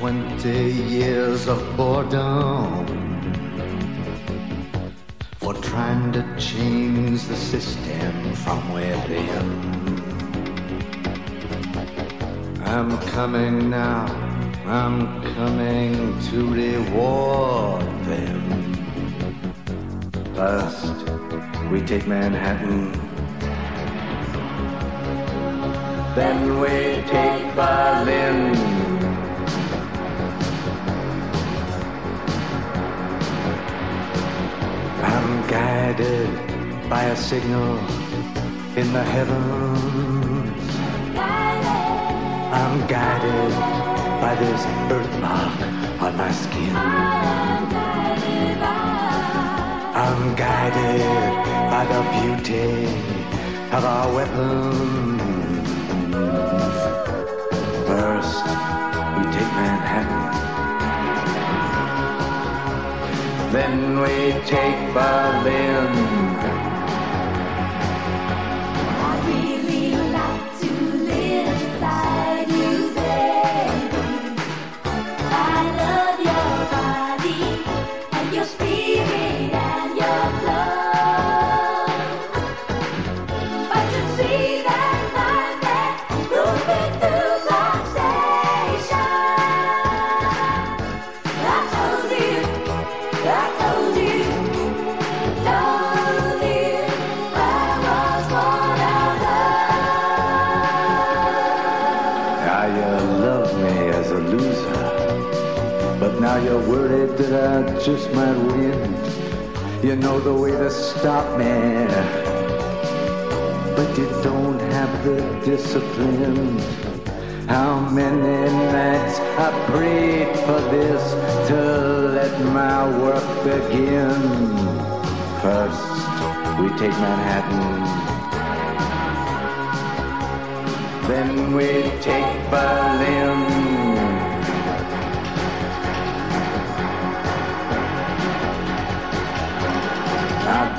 20 years of boredom for trying to change the system from within. I'm coming now, I'm coming to reward them. First, we take Manhattan. Then we take Berlin. I'm guided by a signal in the heavens. I'm guided by this birthmark on my skin. I'm guided by the beauty of our weapons. First, we take Manhattan. Then we take Berlin. I just might win. You know the way to stop me, but you don't have the discipline. How many nights I prayed for this to let my work begin. First, we take Manhattan. Then we take Berlin.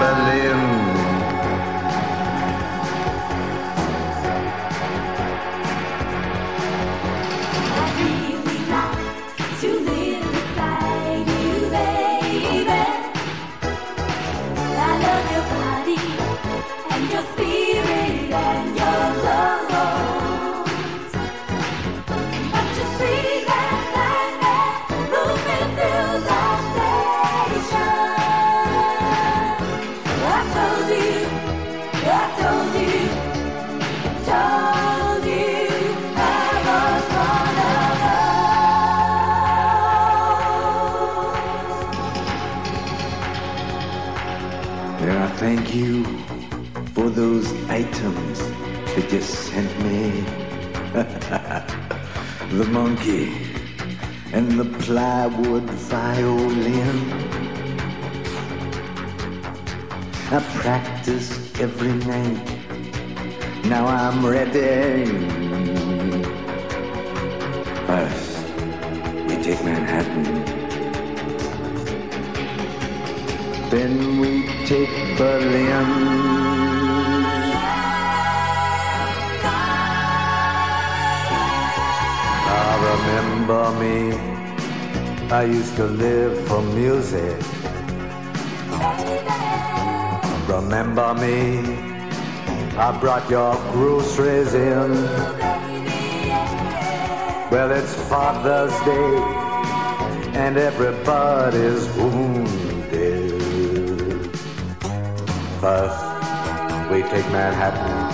Berlin. Thank you for those items that you sent me. the monkey and the plywood violin. I practice every night. Now I'm ready. First, we take Manhattan. Then we Now remember me. I used to live for music. Remember me. I brought your groceries in. Well, it's Father's Day, and everybody's wounded. First, we take Manhattan.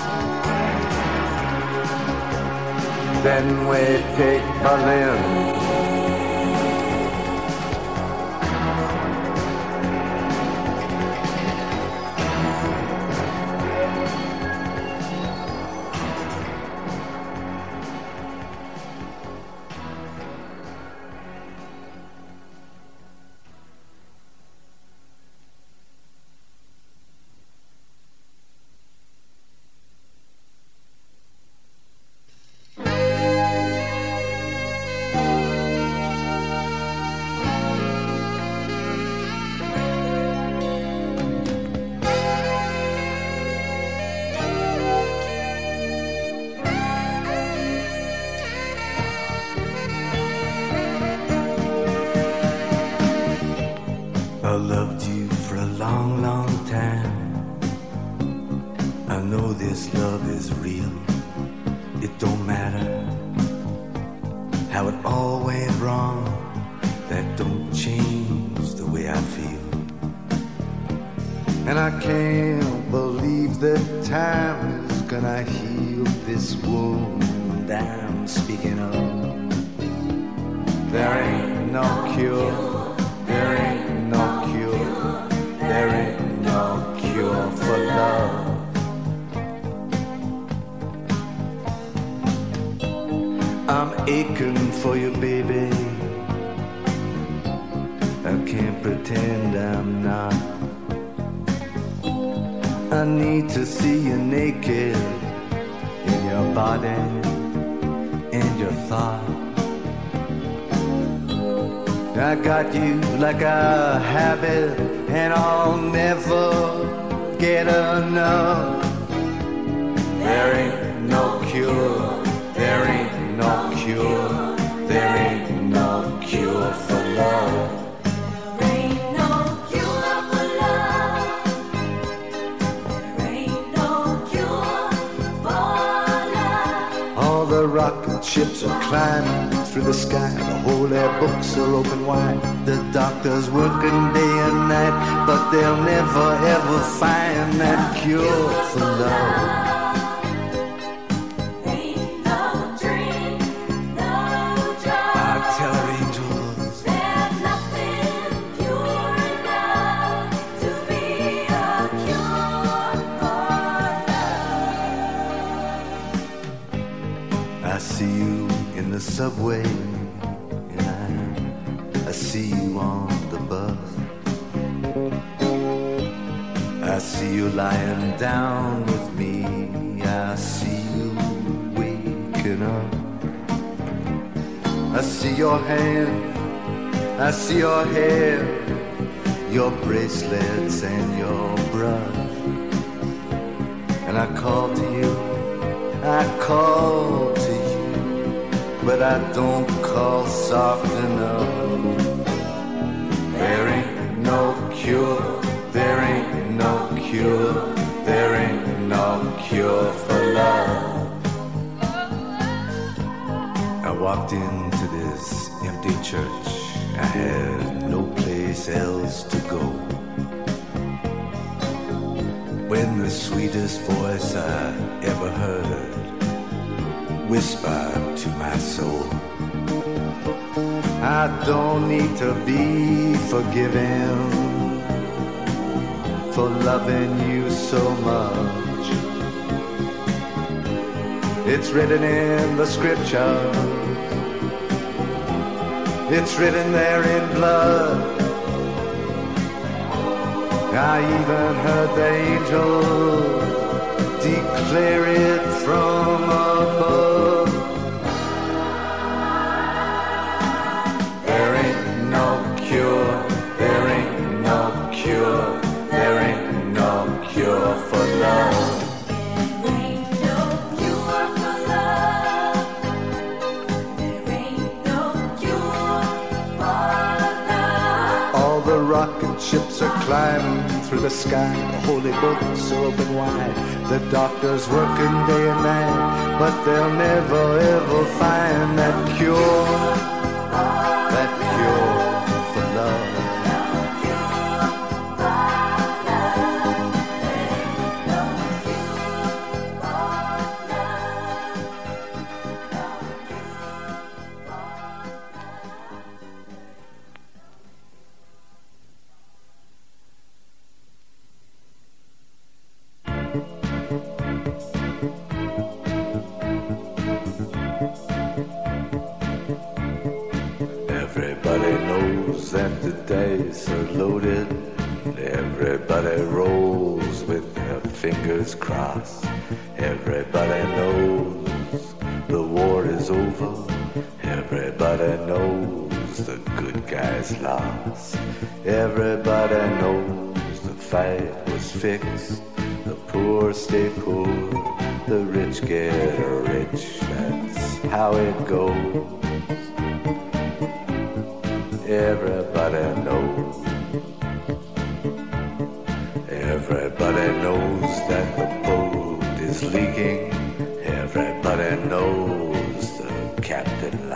Then we take Berlin. Pretend I'm not. I need to see you naked in your body and your thought. I got you like a habit, and I'll never get enough. There ain't no cure, there ain't no cure, there ain't no cure for love. Ships are climbing through the sky. The holy books are open wide. The doctors working day and night, but they'll never ever find that cure for love. Ain't no dream, no I tell her angels, subway, and I, I see you on the bus. I see you lying down with me. I see you waking up. I see your hand, I see your hair, your bracelets and your brush. And I call to you, I call but I don't call soft enough. There ain't no cure, there ain't no cure, there ain't no cure for love. I walked into this empty church. I had no place else to go. When the sweetest voice I ever heard whispered to my soul, I don't need to be forgiven for loving you so much. It's written in the scriptures. It's written there in blood. I even heard the angel declare it from rocket ships are climbing through the sky. The holy books are open wide. The doctors working day and night, but they'll never ever find that cure. Over. Everybody knows the good guys lost. Everybody knows the fight was fixed. The poor stay poor, the rich get rich. That's how it goes. Everybody knows. Everybody knows that the boat is leaking. Everybody knows captain.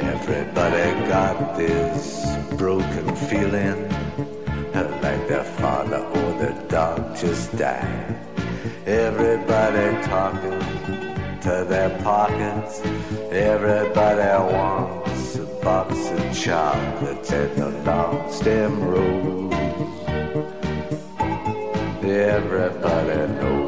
Everybody got this broken feeling like their father or their dog just died. Everybody talking to their pockets. Everybody wants a box of chocolates and a long stem rose. Everybody knows.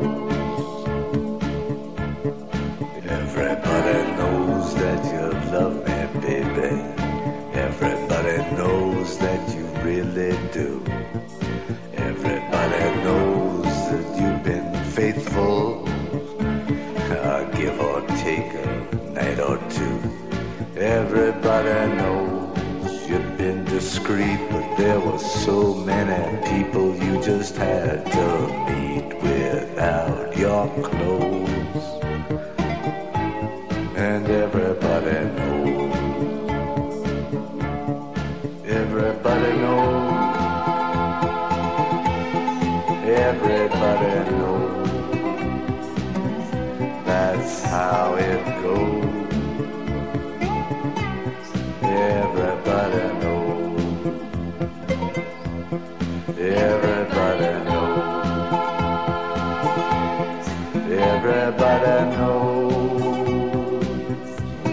Everybody knows.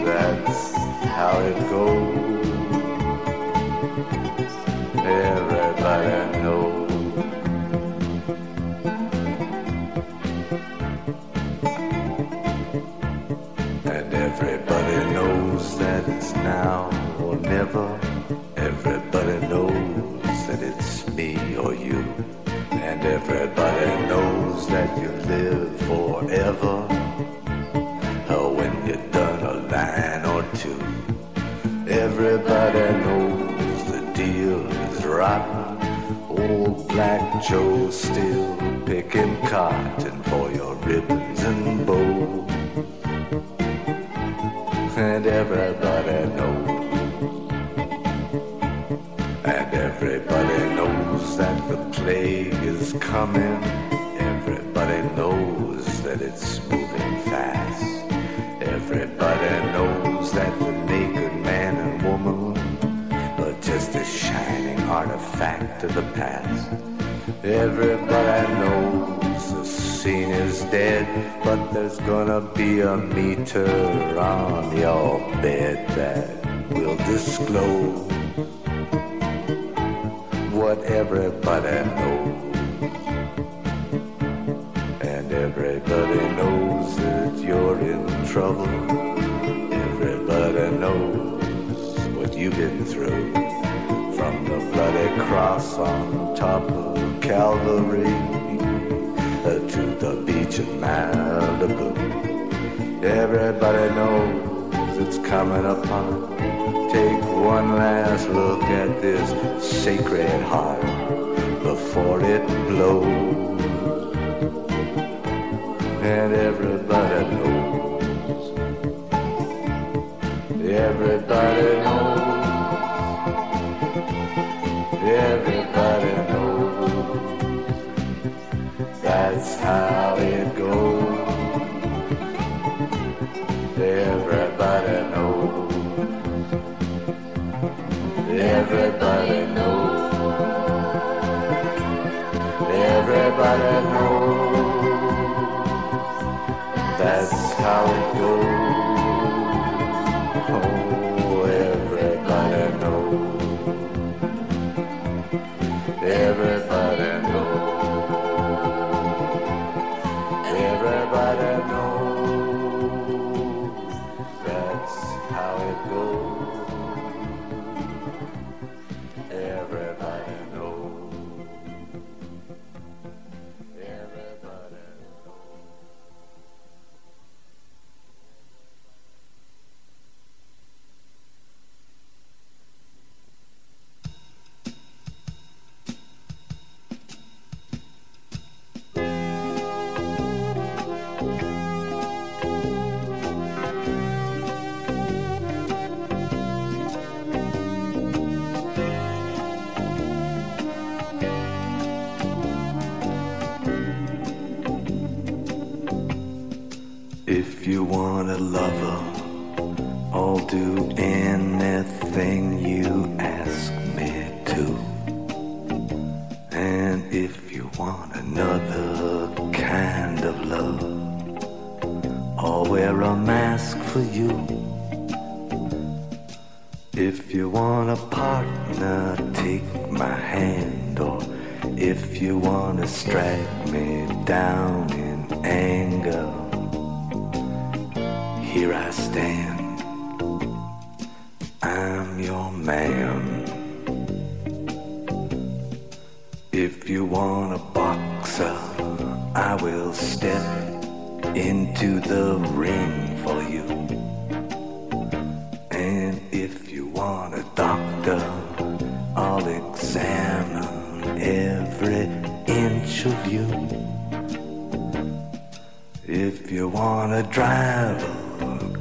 That's how it goes. Everybody knows. And everybody knows that it's now or never. Everybody knows that it's me or you. And everybody knows that you live cotton for your ribbons and bows. And everybody knows. And everybody knows that the plague is coming. Everybody knows that it's moving fast. Everybody knows that the naked man and woman are just a shining artifact of the past. Everybody knows scene is dead, but there's gonna be a meter on your bed that will disclose what everybody knows. And everybody knows that you're in trouble. Everybody knows what you've been through. From the bloody cross on top of Calvary to the beach in Malibu. Everybody knows it's coming upon. Take one last look at this sacred heart before it blows. And everybody knows. Everybody knows. Everybody knows. That's how strike me down in anger, here I stand. I'm your man. If you want a boxer, I will step into the ring for you. If you want a driver,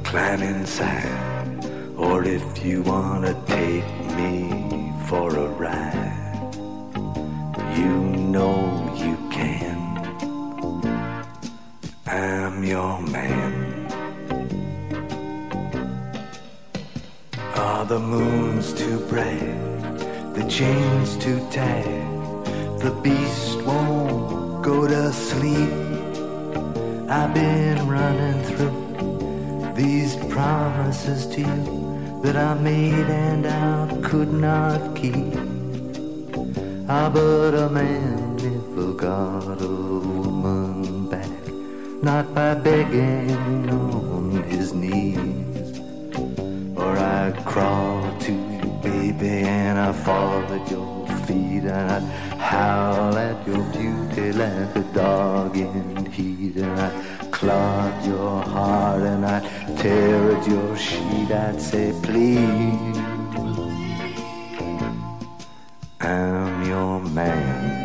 climb inside. Or if you want to take me for a ride, you know you can. I'm your man. Are the moon's too bright? The chain's too tight. The beast won't go to sleep. I've been running through these promises to you that I made and I could not keep. Ah, but a man never got a woman back, not by begging on his knees. Or I'd crawl to you, baby, and I'd fall at your feet, and I'd howl at your beauty like a dog in heat, and I'd clog your heart, and I'd tear at your sheet. I'd say, please, I'm your man.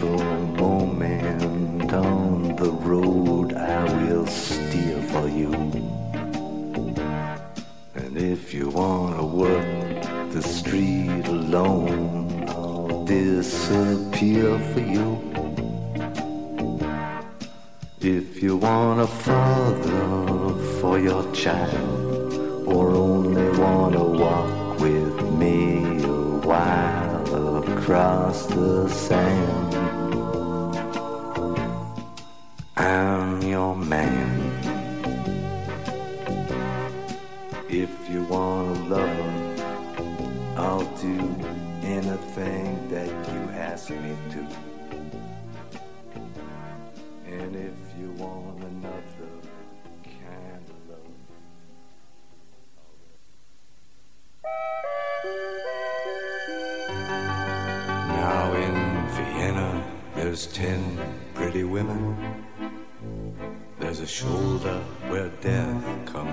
Got a moment on the road, I will steer for you. And if you wanna work the street alone, I'll disappear for you. If you want a father for your child, I'm your man. If you want a lover, I'll do anything that you ask me to.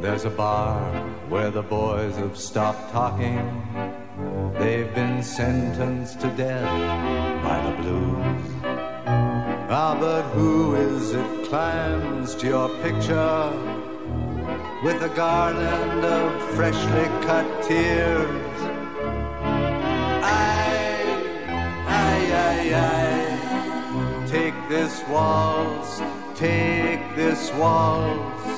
There's a bar where the boys have stopped talking. They've been sentenced to death by the blues. Ah, but who is it climbs to your picture with a garland of freshly cut tears? I, I, I, I, take this waltz, take this waltz.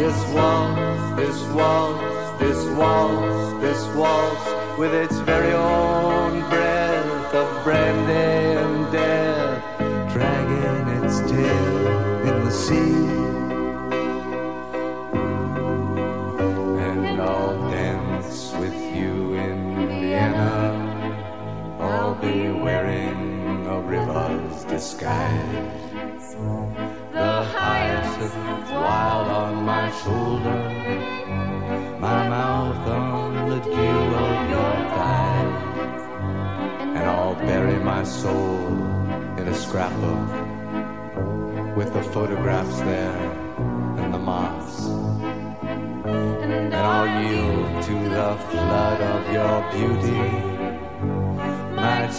This waltz, this waltz, this waltz, this waltz, with its very own breath of brandy river's disguise. The hyacinth wild on my shoulder, my mouth on the dew of your thigh, and I'll bury my soul in a scrapbook with the photographs there and the moths. And I'll yield to the flood of your beauty,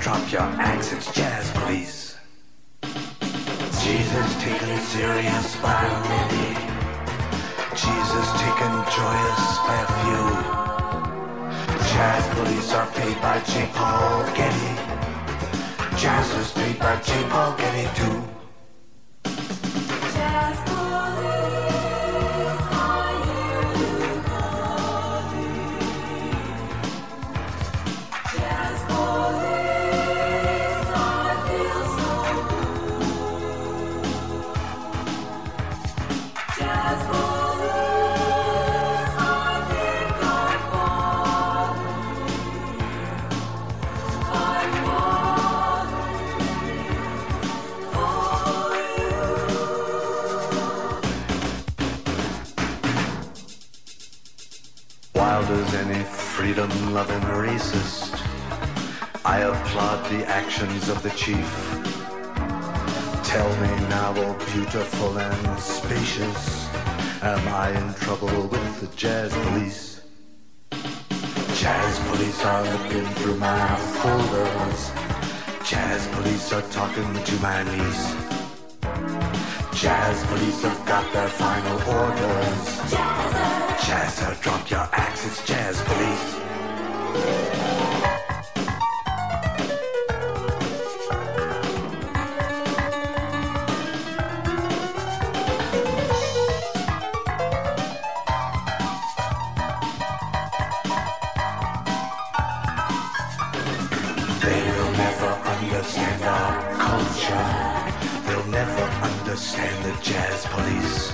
Drop your axe, it's jazz police. Jesus taken serious by many. Jesus taken joyous by a few. Jazz police are paid by J. Paul Getty. Jazz was paid by J. Paul Getty too. Freedom-loving racist, I applaud the actions of the chief. Tell me now, oh beautiful and spacious, am I in trouble with the jazz police? Jazz police are looking through my folders. Jazz police are talking to my niece. Jazz police have got their final orders. Jazzer, drop your axe, it's jazz police. Jazz police.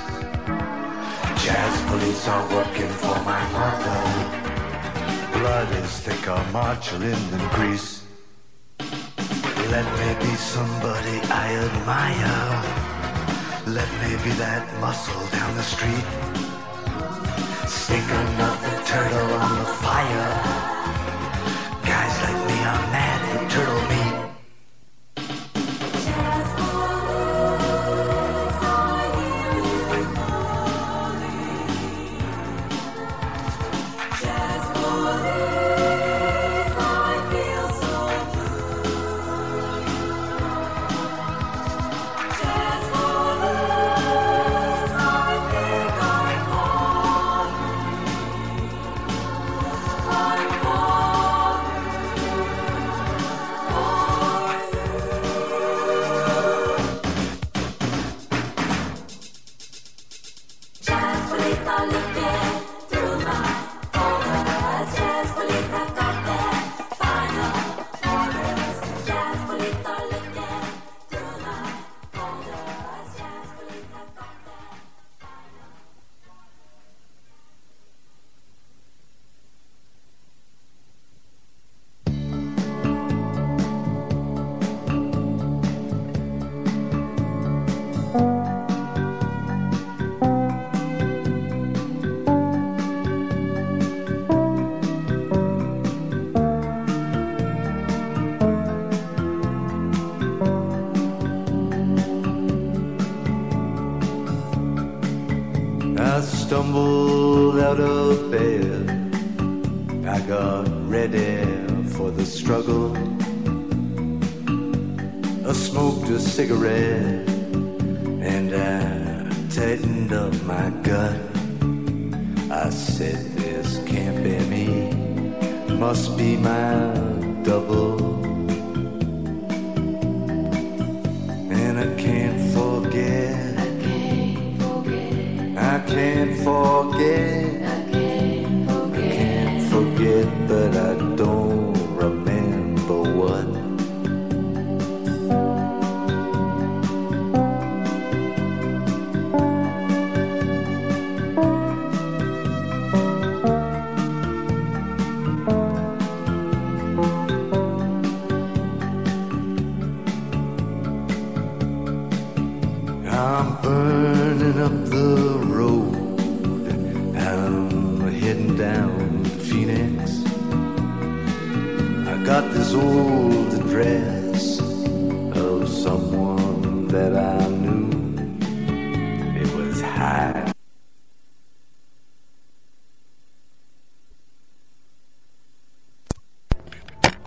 Jazz police are working for my mother. Blood is thicker margarine than grease. Let me be somebody I admire. Let me be that muscle down the street. Stick another turtle on the fire. Guys like me are mad for turtle Jazz forget.